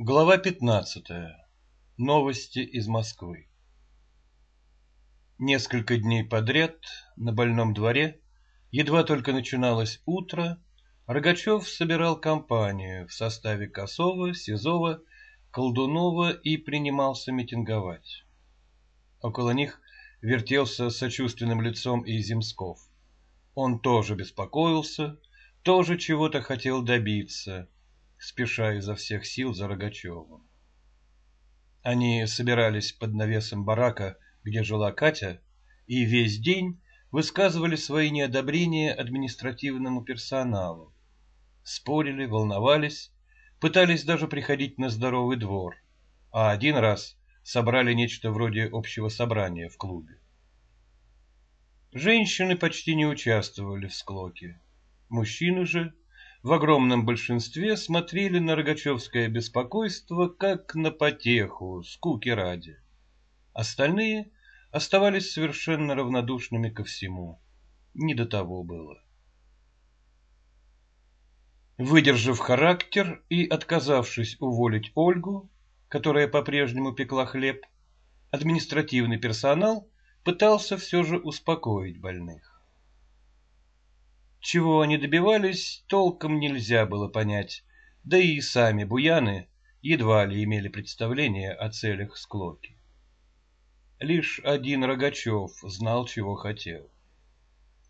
Глава 15. Новости из Москвы. Несколько дней подряд на больном дворе, едва только начиналось утро, Рогачев собирал компанию в составе Косова, Сизова, Колдунова и принимался митинговать. Около них вертелся сочувственным лицом и Земсков. Он тоже беспокоился, тоже чего-то хотел добиться – спеша изо всех сил за Рогачевым. Они собирались под навесом барака, где жила Катя, и весь день высказывали свои неодобрения административному персоналу. Спорили, волновались, пытались даже приходить на здоровый двор, а один раз собрали нечто вроде общего собрания в клубе. Женщины почти не участвовали в склоке. Мужчины же в огромном большинстве смотрели на Рогачевское беспокойство как на потеху, скуки ради. Остальные оставались совершенно равнодушными ко всему. Не до того было. Выдержав характер и отказавшись уволить Ольгу, которая по-прежнему пекла хлеб, административный персонал пытался все же успокоить больных. Чего они добивались, толком нельзя было понять, да и сами буяны едва ли имели представление о целях склоки. Лишь один Рогачев знал, чего хотел.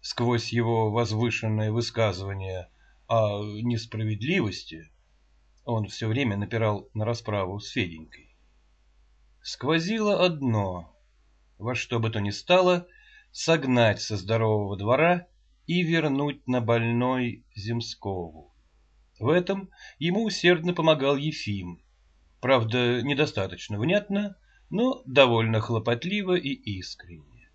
Сквозь его возвышенное высказывание о несправедливости он все время напирал на расправу с Феденькой. Сквозило одно — во что бы то ни стало согнать со здорового двора и вернуть на больной Земскову. В этом ему усердно помогал Ефим. Правда, недостаточно внятно, но довольно хлопотливо и искренне.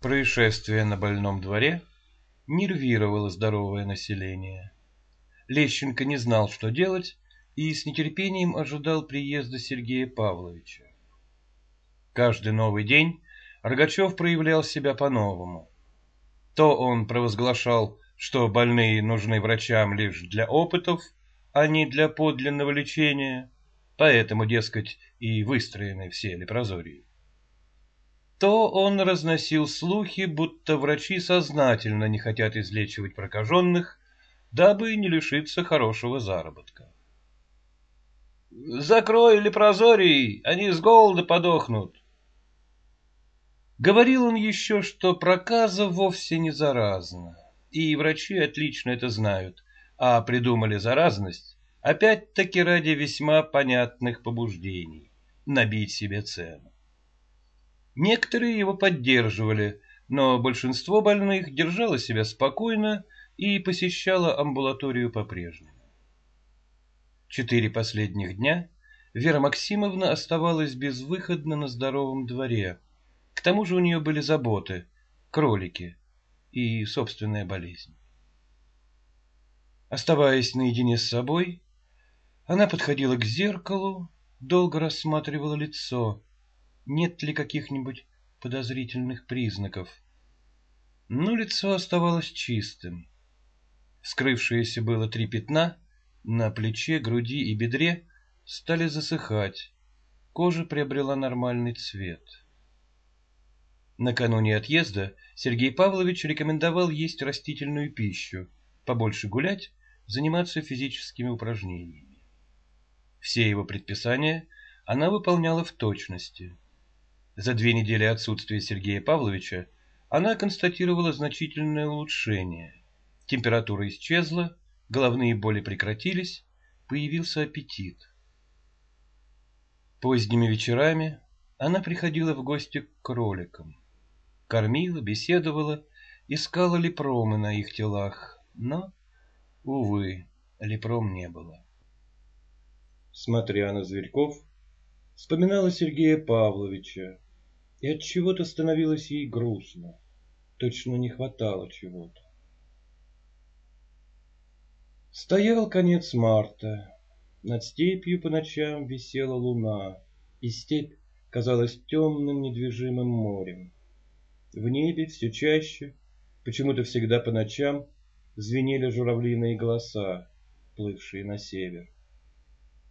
Происшествие на больном дворе нервировало здоровое население. Лещенко не знал, что делать, и с нетерпением ожидал приезда Сергея Павловича. Каждый новый день Рогачев проявлял себя по-новому. То он провозглашал, что больные нужны врачам лишь для опытов, а не для подлинного лечения, поэтому, дескать, и выстроены все лепрозории. То он разносил слухи, будто врачи сознательно не хотят излечивать прокаженных, дабы не лишиться хорошего заработка. «Закрой лепрозорий, они с голода подохнут», Говорил он еще, что проказа вовсе не заразна, и врачи отлично это знают, а придумали заразность опять-таки ради весьма понятных побуждений – набить себе цену. Некоторые его поддерживали, но большинство больных держало себя спокойно и посещало амбулаторию по-прежнему. Четыре последних дня Вера Максимовна оставалась безвыходно на здоровом дворе – к тому же у нее были заботы, кролики и собственная болезнь. Оставаясь наедине с собой, она подходила к зеркалу, долго рассматривала лицо, нет ли каких-нибудь подозрительных признаков. Но лицо оставалось чистым. Скрывшиеся было три пятна на плече, груди и бедре стали засыхать, кожа приобрела нормальный цвет. Накануне отъезда Сергей Павлович рекомендовал есть растительную пищу, побольше гулять, заниматься физическими упражнениями. Все его предписания она выполняла в точности. За две недели отсутствия Сергея Павловича она констатировала значительное улучшение. Температура исчезла, головные боли прекратились, появился аппетит. Поздними вечерами она приходила в гости к кроликам кормила, беседовала, искала лепромы на их телах, но, увы, лепром не было. Смотря на зверьков, вспоминала Сергея Павловича, и от чего-то становилось ей грустно, точно не хватало чего-то. Стоял конец марта, над степью по ночам висела луна, и степь казалась темным недвижимым морем. В небе все чаще, почему-то всегда по ночам, звенели журавлиные голоса, плывшие на север.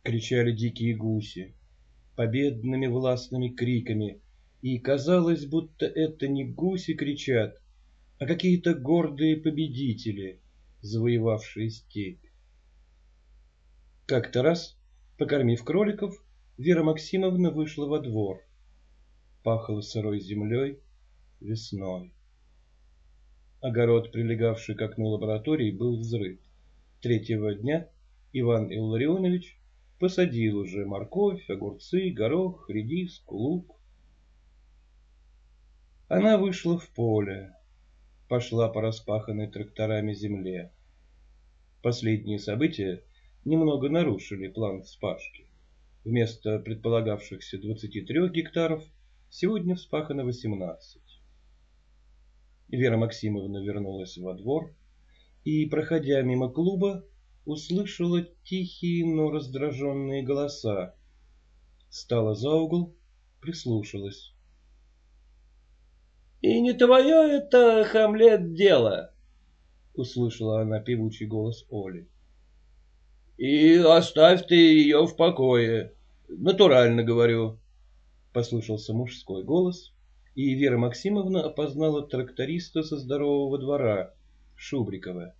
Кричали дикие гуси, победными властными криками, и казалось, будто это не гуси кричат, а какие-то гордые победители, завоевавшие степь. Как-то раз, покормив кроликов, Вера Максимовна вышла во двор. Пахло сырой землей, весной. Огород, прилегавший к окну лаборатории, был взрыт. Третьего дня Иван Илларионович посадил уже морковь, огурцы, горох, редис, лук. Она вышла в поле, пошла по распаханной тракторами земле. Последние события немного нарушили план вспашки. Вместо предполагавшихся 23 гектаров сегодня вспахано 18. Вера Максимовна вернулась во двор и, проходя мимо клуба, услышала тихие, но раздраженные голоса. Стала за угол, прислушалась. «И не твое это, Хамлет, дело!» — услышала она певучий голос Оли. «И оставь ты ее в покое, натурально говорю», — послышался мужской голос, и Вера Максимовна опознала тракториста со здорового двора, Шубрикова.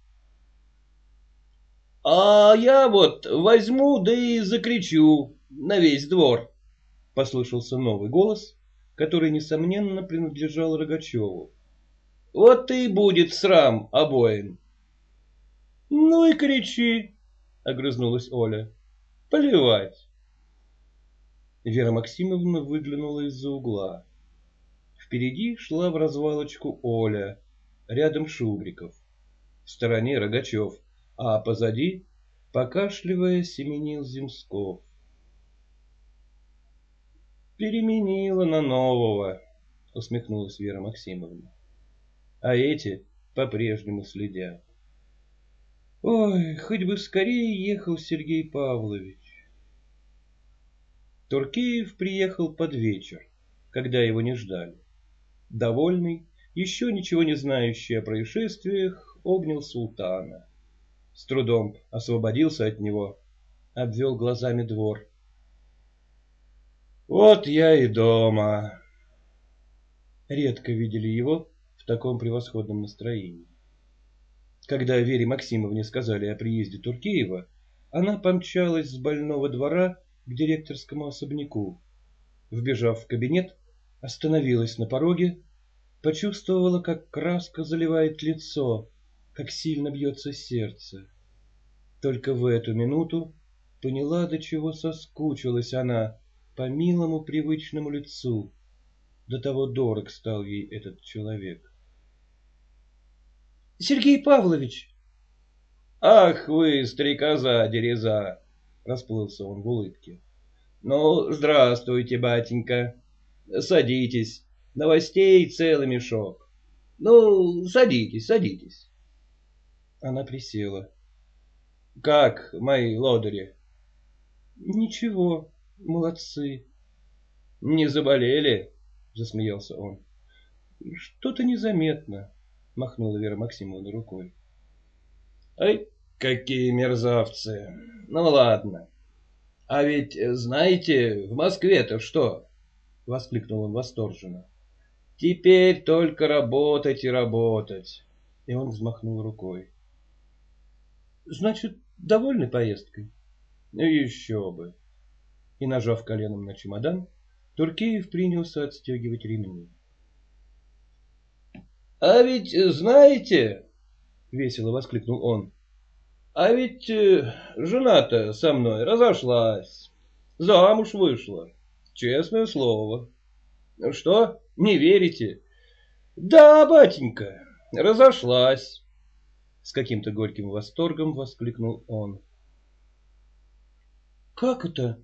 «А я вот возьму, да и закричу на весь двор», — послышался новый голос, который, несомненно, принадлежал Рогачеву. «Вот и будет срам обоим». «Ну и кричи», — огрызнулась Оля. «Плевать». Вера Максимовна выглянула из-за угла. Впереди шла в развалочку Оля, рядом Шубриков. В стороне Рогачев, а позади, покашливая, семенил Земсков. «Переменила на нового», — усмехнулась Вера Максимовна. «А эти по-прежнему следят». «Ой, хоть бы скорее ехал Сергей Павлович». Туркеев приехал под вечер, когда его не ждали. Довольный, еще ничего не знающий о происшествиях, обнял султана. С трудом освободился от него, обвел глазами двор. «Вот я и дома!» Редко видели его в таком превосходном настроении. Когда Вере Максимовне сказали о приезде Туркеева, она помчалась с больного двора к директорскому особняку. Вбежав в кабинет, остановилась на пороге, почувствовала, как краска заливает лицо, как сильно бьется сердце. Только в эту минуту поняла, до чего соскучилась она по милому привычному лицу. До того дорог стал ей этот человек. — Сергей Павлович! — Ах вы, стрекоза дереза! — расплылся он в улыбке. — Ну, здравствуйте, батенька. Садитесь. Новостей целый мешок. Ну, садитесь, садитесь. Она присела. Как, мои лодыри? Ничего, молодцы. Не заболели? Засмеялся он. Что-то незаметно, махнула Вера Максимовна рукой. Ай, какие мерзавцы. Ну ладно. А ведь, знаете, в Москве-то что? — воскликнул он восторженно. «Теперь только работать и работать!» И он взмахнул рукой. «Значит, довольны поездкой?» «Ну еще бы!» И, нажав коленом на чемодан, Туркеев принялся отстегивать ремни. «А ведь знаете...» — весело воскликнул он. «А ведь э, жена-то со мной разошлась, замуж вышла». Честное слово. Что, не верите? Да, батенька, разошлась. С каким-то горьким восторгом воскликнул он. Как это?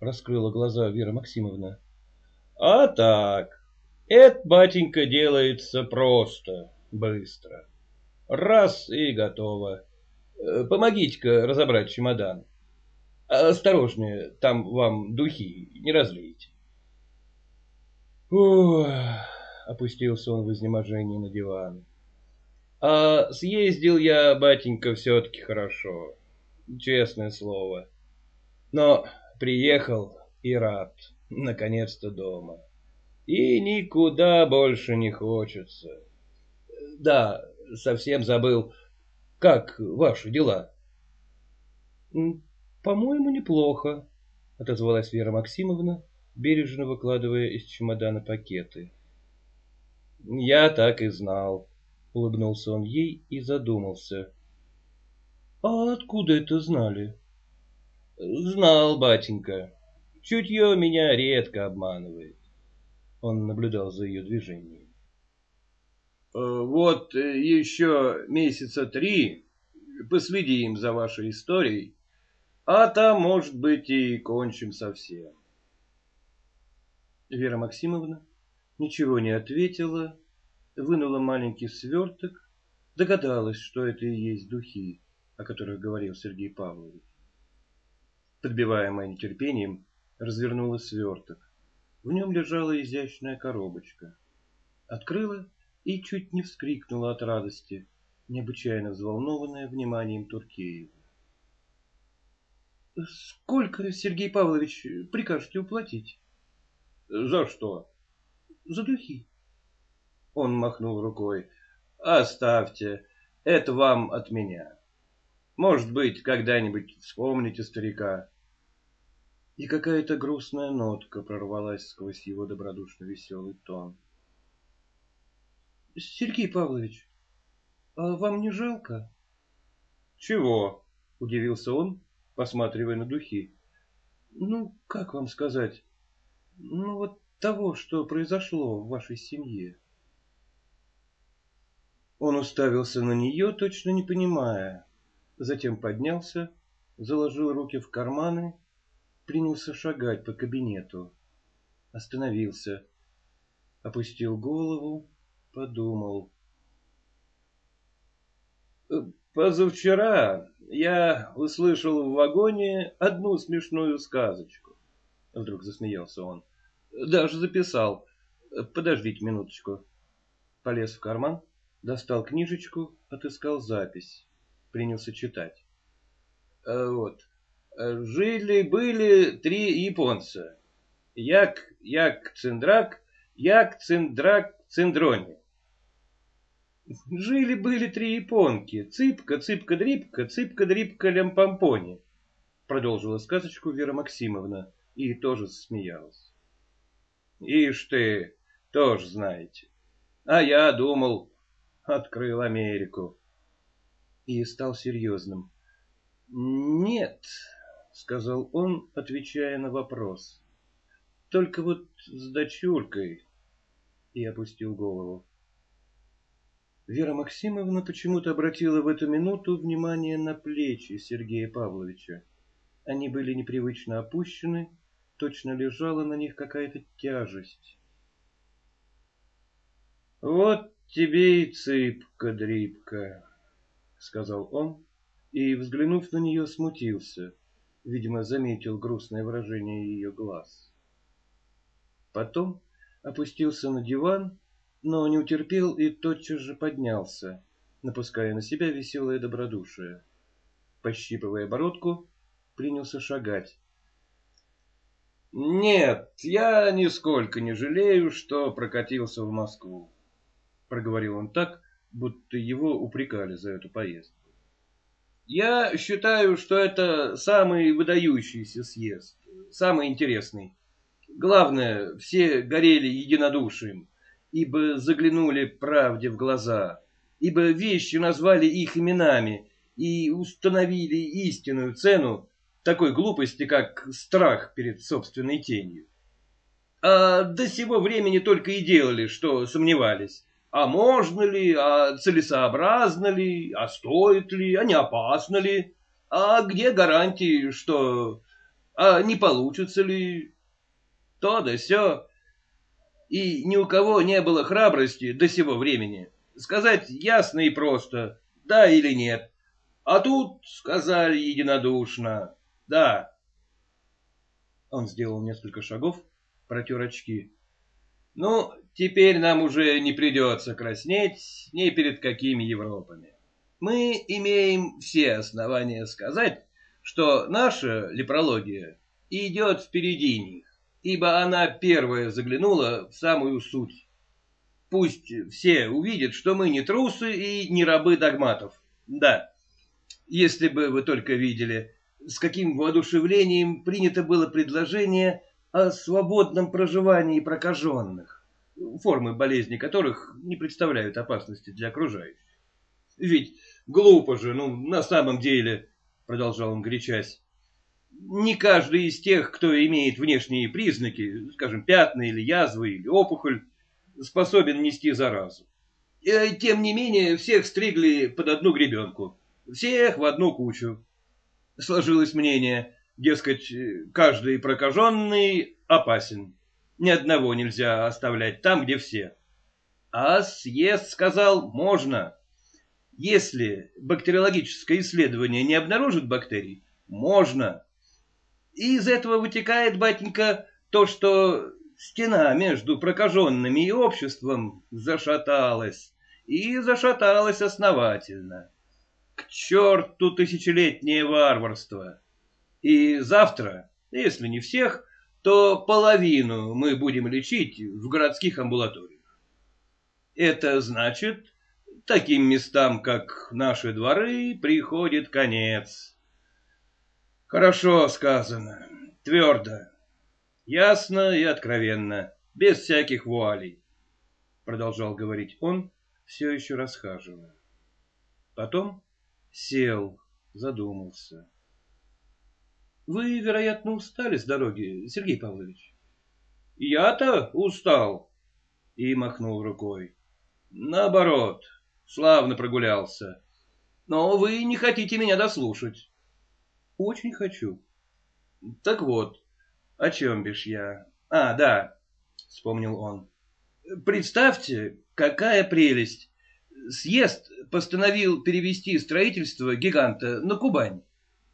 Раскрыла глаза Вера Максимовна. А так, это, батенька, делается просто, быстро. Раз и готово. Помогите-ка разобрать чемодан. Осторожнее, там вам духи не разлейте. Ух, опустился он в изнеможении на диван. А съездил я, батенька, все-таки хорошо. Честное слово. Но приехал и рад, наконец-то дома. И никуда больше не хочется. Да, совсем забыл, как ваши дела? По-моему, неплохо, отозвалась Вера Максимовна, бережно выкладывая из чемодана пакеты. Я так и знал, улыбнулся он ей и задумался. А откуда это знали? Знал, батенька. Чутье меня редко обманывает. Он наблюдал за ее движением. Э, вот еще месяца три последим за вашей историей, а там, может быть, и кончим совсем. Вера Максимовна ничего не ответила, вынула маленький сверток, догадалась, что это и есть духи, о которых говорил Сергей Павлович. Подбиваемая нетерпением, развернула сверток. В нем лежала изящная коробочка. Открыла и чуть не вскрикнула от радости, необычайно взволнованная вниманием Туркеева. — Сколько, Сергей Павлович, прикажете уплатить? — За что? — За духи. Он махнул рукой. — Оставьте, это вам от меня. Может быть, когда-нибудь вспомните старика. И какая-то грустная нотка прорвалась сквозь его добродушно веселый тон. — Сергей Павлович, а вам не жалко? — Чего? — удивился он, посматривая на духи. — Ну, как вам сказать? Ну, вот того, что произошло в вашей семье. Он уставился на нее, точно не понимая. Затем поднялся, заложил руки в карманы, принялся шагать по кабинету. Остановился, опустил голову, подумал. Позавчера я услышал в вагоне одну смешную сказочку. Вдруг засмеялся он. Даже записал. Подождите минуточку. Полез в карман, достал книжечку, отыскал запись. Принялся читать. Э, вот. Жили-были три японца. Як, Як, Циндрак, Як, Циндрак, Циндрони. Жили-были три японки. Цыпка, цыпка-дрипка, цыпка-дрипка, лямпомпони. Продолжила сказочку Вера Максимовна и тоже смеялась. Ишь ты, тоже знаете. А я думал, открыл Америку. И стал серьезным. Нет, сказал он, отвечая на вопрос. Только вот с дочуркой. И опустил голову. Вера Максимовна почему-то обратила в эту минуту внимание на плечи Сергея Павловича. Они были непривычно опущены, точно лежала на них какая-то тяжесть. «Вот тебе и цыпка-дрипка», — сказал он, и, взглянув на нее, смутился, видимо, заметил грустное выражение ее глаз. Потом опустился на диван но не утерпел и тотчас же поднялся, напуская на себя веселое добродушие. Пощипывая бородку, принялся шагать. «Нет, я нисколько не жалею, что прокатился в Москву», — проговорил он так, будто его упрекали за эту поездку. «Я считаю, что это самый выдающийся съезд, самый интересный. Главное, все горели единодушием ибо заглянули правде в глаза, ибо вещи назвали их именами и установили истинную цену такой глупости, как страх перед собственной тенью. А до сего времени только и делали, что сомневались. А можно ли, а целесообразно ли, а стоит ли, а не опасно ли, а где гарантии, что... а не получится ли, то да сё и ни у кого не было храбрости до сего времени сказать ясно и просто «да» или «нет». А тут сказали единодушно «да». Он сделал несколько шагов, протер очки. «Ну, теперь нам уже не придется краснеть ни перед какими Европами. Мы имеем все основания сказать, что наша лепрология идет впереди них, ибо она первая заглянула в самую суть. Пусть все увидят, что мы не трусы и не рабы догматов. Да, если бы вы только видели, с каким воодушевлением принято было предложение о свободном проживании прокаженных, формы болезни которых не представляют опасности для окружающих. Ведь глупо же, ну, на самом деле, продолжал он горячась, не каждый из тех, кто имеет внешние признаки, скажем, пятна или язвы или опухоль, способен нести заразу. Э, тем не менее, всех стригли под одну гребенку, всех в одну кучу. Сложилось мнение, дескать, каждый прокаженный опасен. Ни одного нельзя оставлять там, где все. А съезд сказал, можно. Если бактериологическое исследование не обнаружит бактерий, можно. И из этого вытекает, батенька, то, что стена между прокаженными и обществом зашаталась. И зашаталась основательно. К черту тысячелетнее варварство. И завтра, если не всех, то половину мы будем лечить в городских амбулаториях. Это значит, таким местам, как наши дворы, приходит конец. Хорошо сказано, твердо, ясно и откровенно, без всяких вуалей, продолжал говорить он, все еще расхаживая. Потом сел, задумался. Вы, вероятно, устали с дороги, Сергей Павлович? Я-то устал. И махнул рукой. Наоборот, славно прогулялся. Но вы не хотите меня дослушать. Очень хочу. Так вот, о чем бишь я? А, да, вспомнил он. Представьте, какая прелесть. Съезд постановил перевести строительство гиганта на Кубань.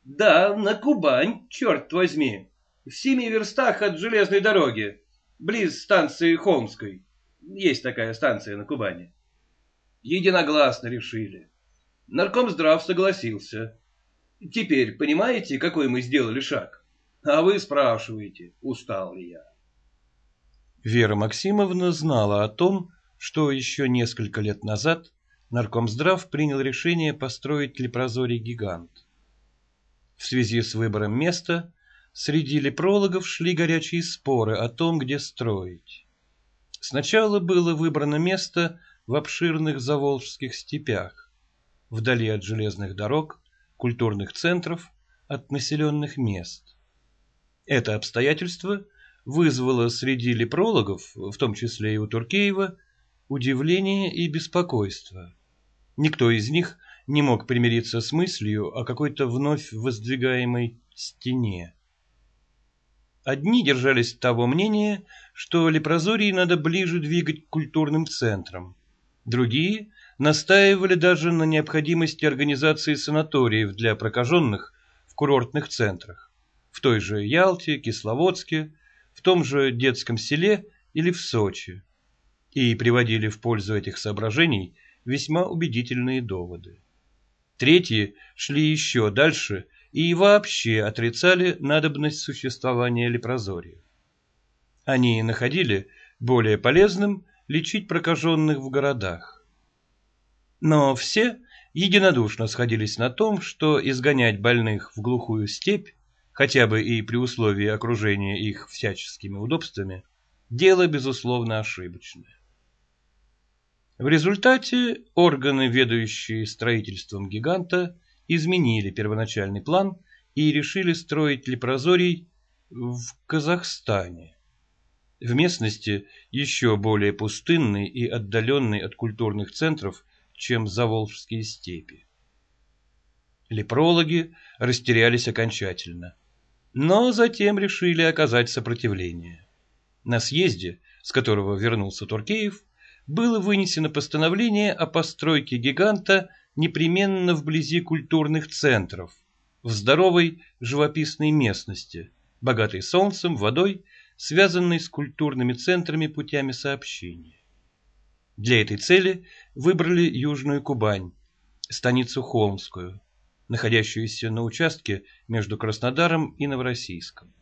Да, на Кубань, черт возьми. В семи верстах от железной дороги, близ станции Холмской. Есть такая станция на Кубани. Единогласно решили. Наркомздрав согласился. Теперь понимаете, какой мы сделали шаг? А вы спрашиваете, устал ли я. Вера Максимовна знала о том, что еще несколько лет назад Наркомздрав принял решение построить лепрозорий гигант. В связи с выбором места среди лепрологов шли горячие споры о том, где строить. Сначала было выбрано место в обширных заволжских степях, вдали от железных дорог, культурных центров, от населенных мест. Это обстоятельство вызвало среди лепрологов, в том числе и у Туркеева, удивление и беспокойство. Никто из них не мог примириться с мыслью о какой-то вновь воздвигаемой стене. Одни держались того мнения, что лепрозории надо ближе двигать к культурным центрам. Другие настаивали даже на необходимости организации санаториев для прокаженных в курортных центрах, в той же Ялте, Кисловодске, в том же детском селе или в Сочи, и приводили в пользу этих соображений весьма убедительные доводы. Третьи шли еще дальше и вообще отрицали надобность существования лепрозориев. Они находили более полезным лечить прокаженных в городах. Но все единодушно сходились на том, что изгонять больных в глухую степь, хотя бы и при условии окружения их всяческими удобствами, дело, безусловно, ошибочное. В результате органы, ведущие строительством гиганта, изменили первоначальный план и решили строить лепрозорий в Казахстане, в местности еще более пустынной и отдаленной от культурных центров, чем Заволжские степи. Лепрологи растерялись окончательно, но затем решили оказать сопротивление. На съезде, с которого вернулся Туркеев, было вынесено постановление о постройке гиганта непременно вблизи культурных центров, в здоровой живописной местности, богатой солнцем, водой, связанной с культурными центрами путями сообщения. Для этой цели выбрали Южную Кубань, станицу Холмскую, находящуюся на участке между Краснодаром и Новороссийском.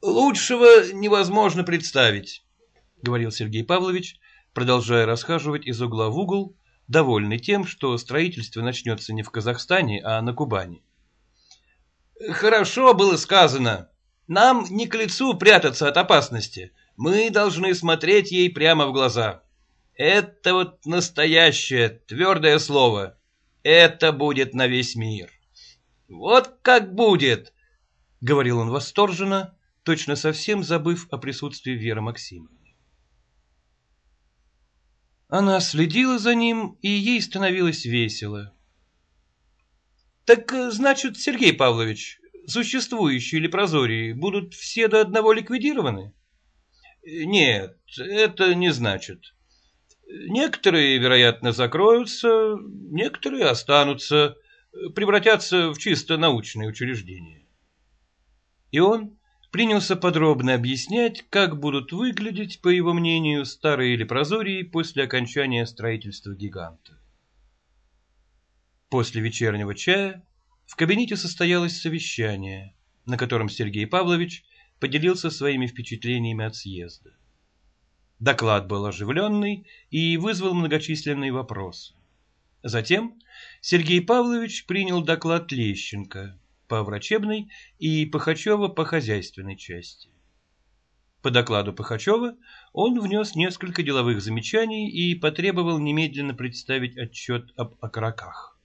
«Лучшего невозможно представить», — говорил Сергей Павлович, продолжая расхаживать из угла в угол, довольный тем, что строительство начнется не в Казахстане, а на Кубани. «Хорошо было сказано. Нам не к лицу прятаться от опасности. Мы должны смотреть ей прямо в глаза. Это вот настоящее, твердое слово. Это будет на весь мир. Вот как будет!» — говорил он восторженно, точно совсем забыв о присутствии Веры Максимовны. Она следила за ним, и ей становилось весело. «Так, значит, Сергей Павлович, существующие лепрозории будут все до одного ликвидированы?» «Нет, это не значит. Некоторые, вероятно, закроются, некоторые останутся, превратятся в чисто научные учреждения». И он принялся подробно объяснять, как будут выглядеть, по его мнению, старые лепрозории после окончания строительства гиганта. После вечернего чая в кабинете состоялось совещание, на котором Сергей Павлович поделился своими впечатлениями от съезда. Доклад был оживленный и вызвал многочисленные вопросы. Затем Сергей Павлович принял доклад Лещенко, по врачебной и Пахачева по хозяйственной части. По докладу Пахачева он внес несколько деловых замечаний и потребовал немедленно представить отчет об окороках.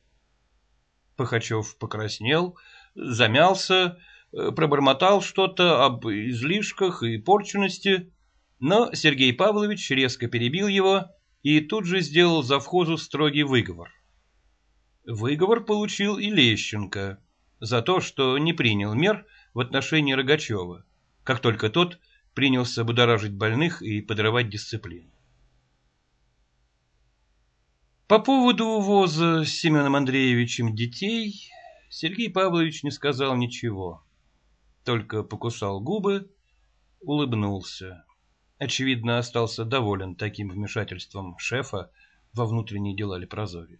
Пахачев покраснел, замялся, пробормотал что-то об излишках и порченности, но Сергей Павлович резко перебил его и тут же сделал завхозу строгий выговор. Выговор получил и Лещенко, за то, что не принял мер в отношении Рогачева, как только тот принялся будоражить больных и подрывать дисциплину. По поводу увоза с Семеном Андреевичем детей Сергей Павлович не сказал ничего, только покусал губы, улыбнулся. Очевидно, остался доволен таким вмешательством шефа во внутренние дела Лепрозория.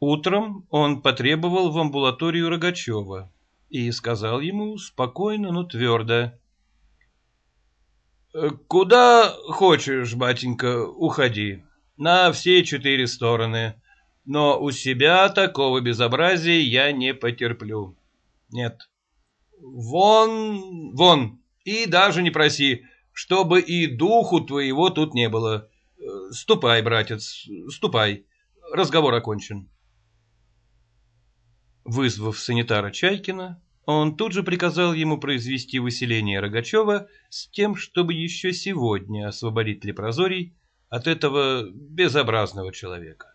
Утром он потребовал в амбулаторию Рогачева и сказал ему спокойно, но твердо. «Куда хочешь, батенька, уходи, на все четыре стороны, но у себя такого безобразия я не потерплю. Нет, вон, вон, и даже не проси, чтобы и духу твоего тут не было. Ступай, братец, ступай, разговор окончен». Вызвав санитара Чайкина, он тут же приказал ему произвести выселение Рогачева с тем, чтобы еще сегодня освободить Лепрозорий от этого безобразного человека.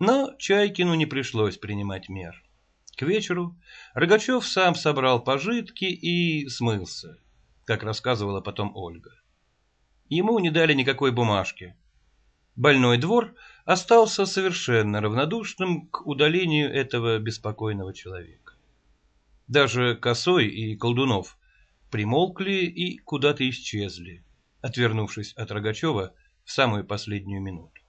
Но Чайкину не пришлось принимать мер. К вечеру Рогачев сам собрал пожитки и смылся, как рассказывала потом Ольга. Ему не дали никакой бумажки. Больной двор остался совершенно равнодушным к удалению этого беспокойного человека. Даже Косой и Колдунов примолкли и куда-то исчезли, отвернувшись от Рогачева в самую последнюю минуту.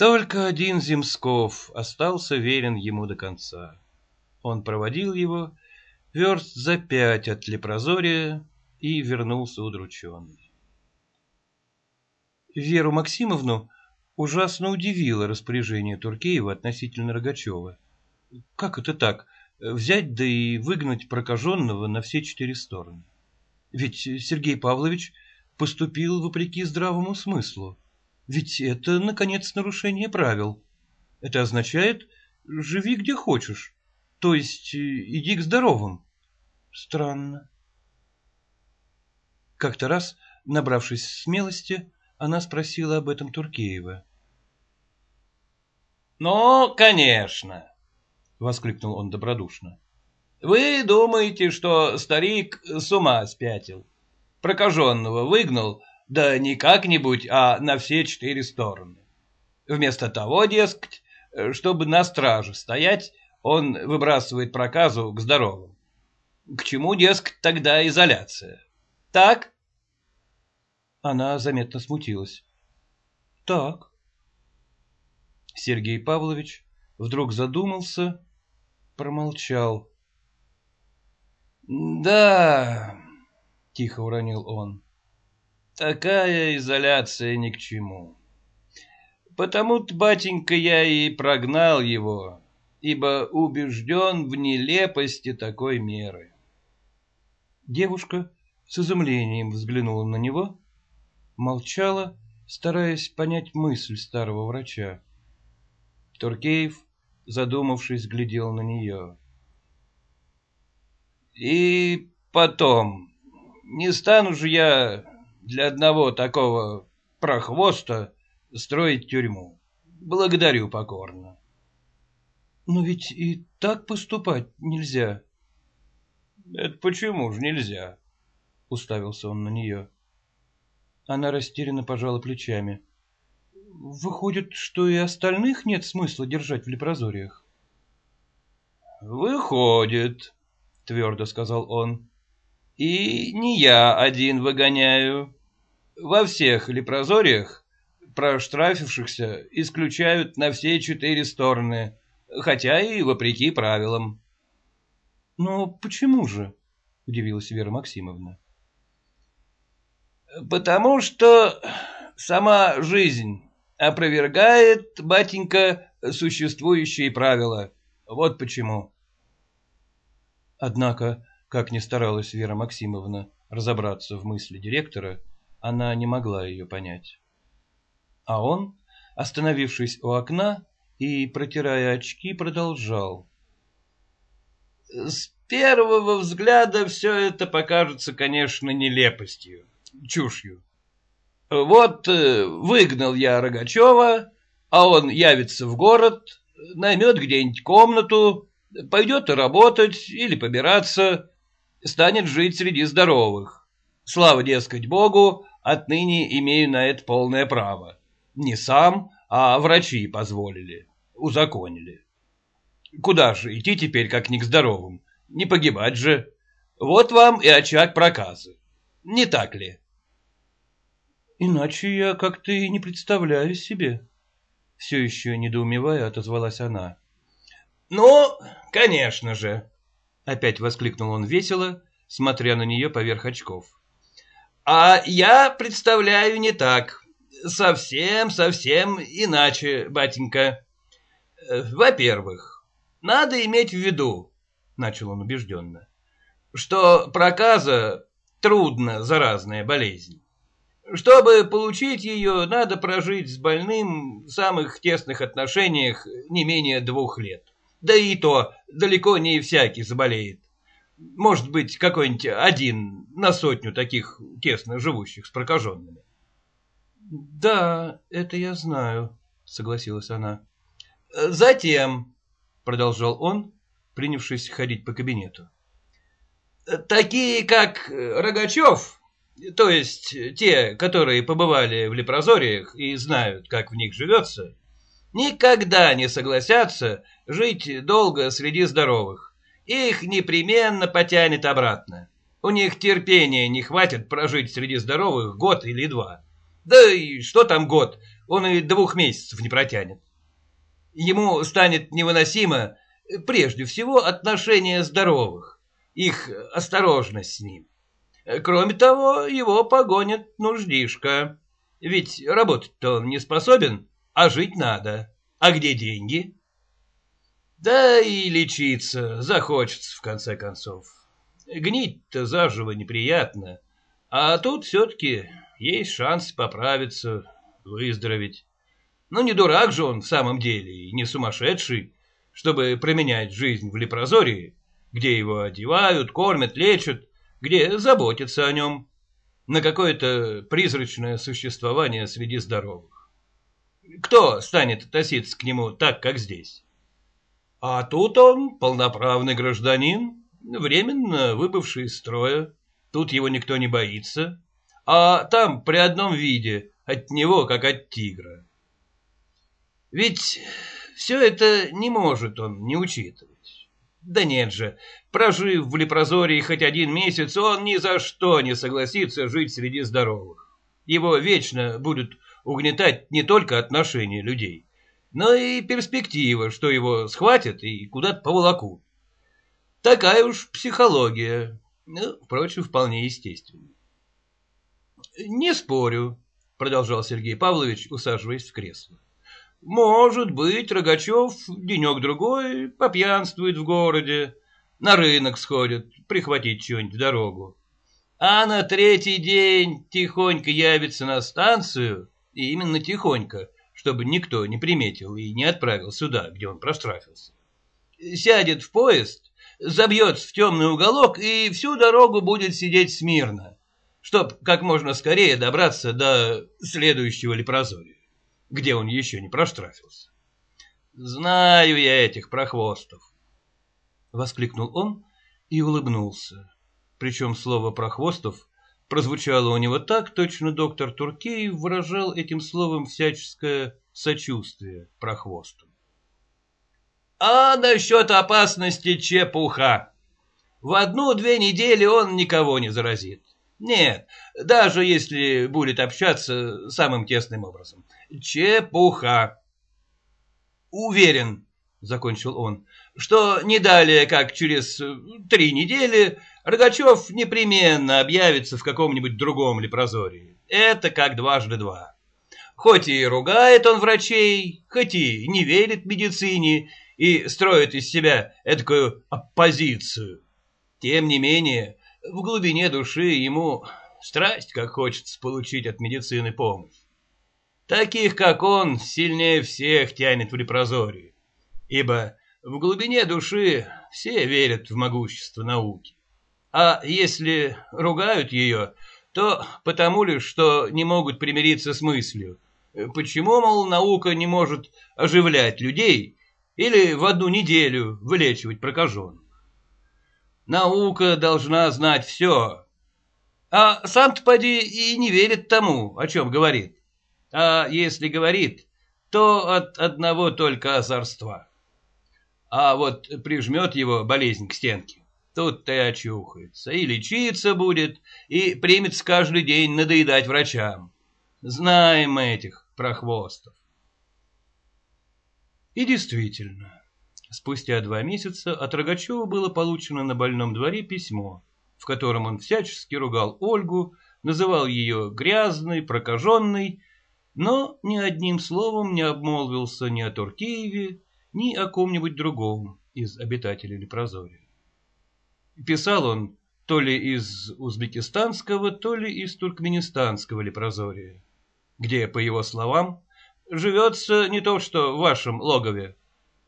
Только один Земсков остался верен ему до конца. Он проводил его верст за пять от Лепрозория и вернулся удрученный. Веру Максимовну ужасно удивило распоряжение Туркеева относительно Рогачева. Как это так, взять да и выгнать прокаженного на все четыре стороны? Ведь Сергей Павлович поступил вопреки здравому смыслу. Ведь это, наконец, нарушение правил. Это означает «живи где хочешь», то есть иди к здоровым. Странно. Как-то раз, набравшись смелости, она спросила об этом Туркеева. «Ну, конечно!» — воскликнул он добродушно. «Вы думаете, что старик с ума спятил? Прокаженного выгнал, да не как-нибудь, а на все четыре стороны. Вместо того, дескать, чтобы на страже стоять, он выбрасывает проказу к здоровым. К чему, дескать, тогда изоляция? Так?» Она заметно смутилась. «Так», Сергей Павлович вдруг задумался, промолчал. «Да...» — тихо уронил он. «Такая изоляция ни к чему. Потому-то, батенька, я и прогнал его, ибо убежден в нелепости такой меры». Девушка с изумлением взглянула на него, молчала, стараясь понять мысль старого врача. Туркеев, задумавшись, глядел на нее. И потом, не стану же я для одного такого прохвоста строить тюрьму. Благодарю покорно. Но ведь и так поступать нельзя. Это почему же нельзя? Уставился он на нее. Она растерянно пожала плечами. Выходит, что и остальных нет смысла держать в лепрозориях? Выходит, твердо сказал он. И не я один выгоняю. Во всех лепрозориях проштрафившихся исключают на все четыре стороны, хотя и вопреки правилам. — Но почему же? — удивилась Вера Максимовна. — Потому что сама жизнь опровергает, батенька, существующие правила. Вот почему. Однако, как ни старалась Вера Максимовна разобраться в мысли директора, она не могла ее понять. А он, остановившись у окна и протирая очки, продолжал. «С первого взгляда все это покажется, конечно, нелепостью, чушью. Вот э, выгнал я Рогачева, а он явится в город, наймет где-нибудь комнату, Пойдет работать или побираться, станет жить среди здоровых. Слава, дескать, Богу, отныне имею на это полное право. Не сам, а врачи позволили, узаконили. Куда же идти теперь, как не к здоровым? Не погибать же. Вот вам и очаг проказы. Не так ли? Иначе я как-то и не представляю себе. Все еще недоумевая, отозвалась она. «Ну, конечно же!» Опять воскликнул он весело, смотря на нее поверх очков. «А я представляю не так. Совсем-совсем иначе, батенька. Во-первых, надо иметь в виду, — начал он убежденно, — что проказа трудно заразная болезнь. Чтобы получить ее, надо прожить с больным в самых тесных отношениях не менее двух лет. Да и то далеко не всякий заболеет. Может быть, какой-нибудь один на сотню таких тесно живущих с прокаженными. — Да, это я знаю, — согласилась она. — Затем, — продолжал он, принявшись ходить по кабинету, — такие, как Рогачев, то есть те, которые побывали в лепрозориях и знают, как в них живется, никогда не согласятся жить долго среди здоровых. Их непременно потянет обратно. У них терпения не хватит прожить среди здоровых год или два. Да и что там год, он и двух месяцев не протянет. Ему станет невыносимо прежде всего отношение здоровых, их осторожность с ним. Кроме того, его погонит нуждишка. Ведь работать-то он не способен, а жить надо. А где деньги? Да и лечиться захочется, в конце концов. Гнить-то заживо неприятно, а тут все-таки есть шанс поправиться, выздороветь. Ну, не дурак же он в самом деле, и не сумасшедший, чтобы променять жизнь в лепрозории, где его одевают, кормят, лечат, где заботятся о нем, на какое-то призрачное существование среди здоровых. Кто станет относиться к нему так, как здесь? А тут он полноправный гражданин, временно выбывший из строя. Тут его никто не боится. А там при одном виде от него, как от тигра. Ведь все это не может он не учитывать. Да нет же, прожив в Лепрозории хоть один месяц, он ни за что не согласится жить среди здоровых. Его вечно будут угнетать не только отношения людей. Но и перспектива, что его схватят и куда-то поволокут. Такая уж психология, ну, впрочем, вполне естественно. Не спорю, продолжал Сергей Павлович, усаживаясь в кресло. Может быть, Рогачев денек-другой попьянствует в городе, на рынок сходит, прихватить что-нибудь в дорогу. А на третий день тихонько явится на станцию, и именно тихонько, чтобы никто не приметил и не отправил сюда, где он проштрафился. Сядет в поезд, забьется в темный уголок и всю дорогу будет сидеть смирно чтоб как можно скорее добраться до следующего лепрозория, где он еще не проштрафился. Знаю я этих прохвостов. Воскликнул он и улыбнулся. Причем слово «прохвостов» прозвучало у него так, точно доктор Туркеев выражал этим словом всяческое сочувствие прохвосту. А насчет опасности чепуха. В одну-две недели он никого не заразит. Нет, даже если будет общаться самым тесным образом. Чепуха. Уверен, закончил он, что не далее, как через три недели, Рогачев непременно объявится в каком-нибудь другом лепрозории. Это как дважды два. Хоть и ругает он врачей, хоть и не верит медицине и строит из себя эдакую оппозицию. Тем не менее, в глубине души ему страсть как хочется получить от медицины помощь. Таких, как он, сильнее всех тянет в репрозорию, ибо в глубине души все верят в могущество науки. А если ругают ее, то потому лишь, что не могут примириться с мыслью, почему, мол, наука не может оживлять людей или в одну неделю вылечивать прокаженных. Наука должна знать все. А сам-то поди и не верит тому, о чем говорит. А если говорит, то от одного только озорства. А вот прижмет его болезнь к стенке, тут-то и очухается, и лечиться будет, и примется каждый день надоедать врачам. Знаем мы этих прохвостов. И действительно, Спустя два месяца от Рогачева было получено на больном дворе письмо, в котором он всячески ругал Ольгу, называл ее грязной, прокаженной, но ни одним словом не обмолвился ни о Туркееве, ни о ком-нибудь другом из обитателей Лепрозория. Писал он то ли из узбекистанского, то ли из туркменистанского Лепрозория, где, по его словам, живется не то что в вашем логове,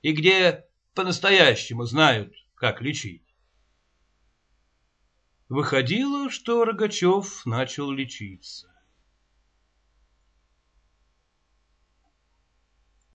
и где по-настоящему знают, как лечить. Выходило, что Рогачев начал лечиться.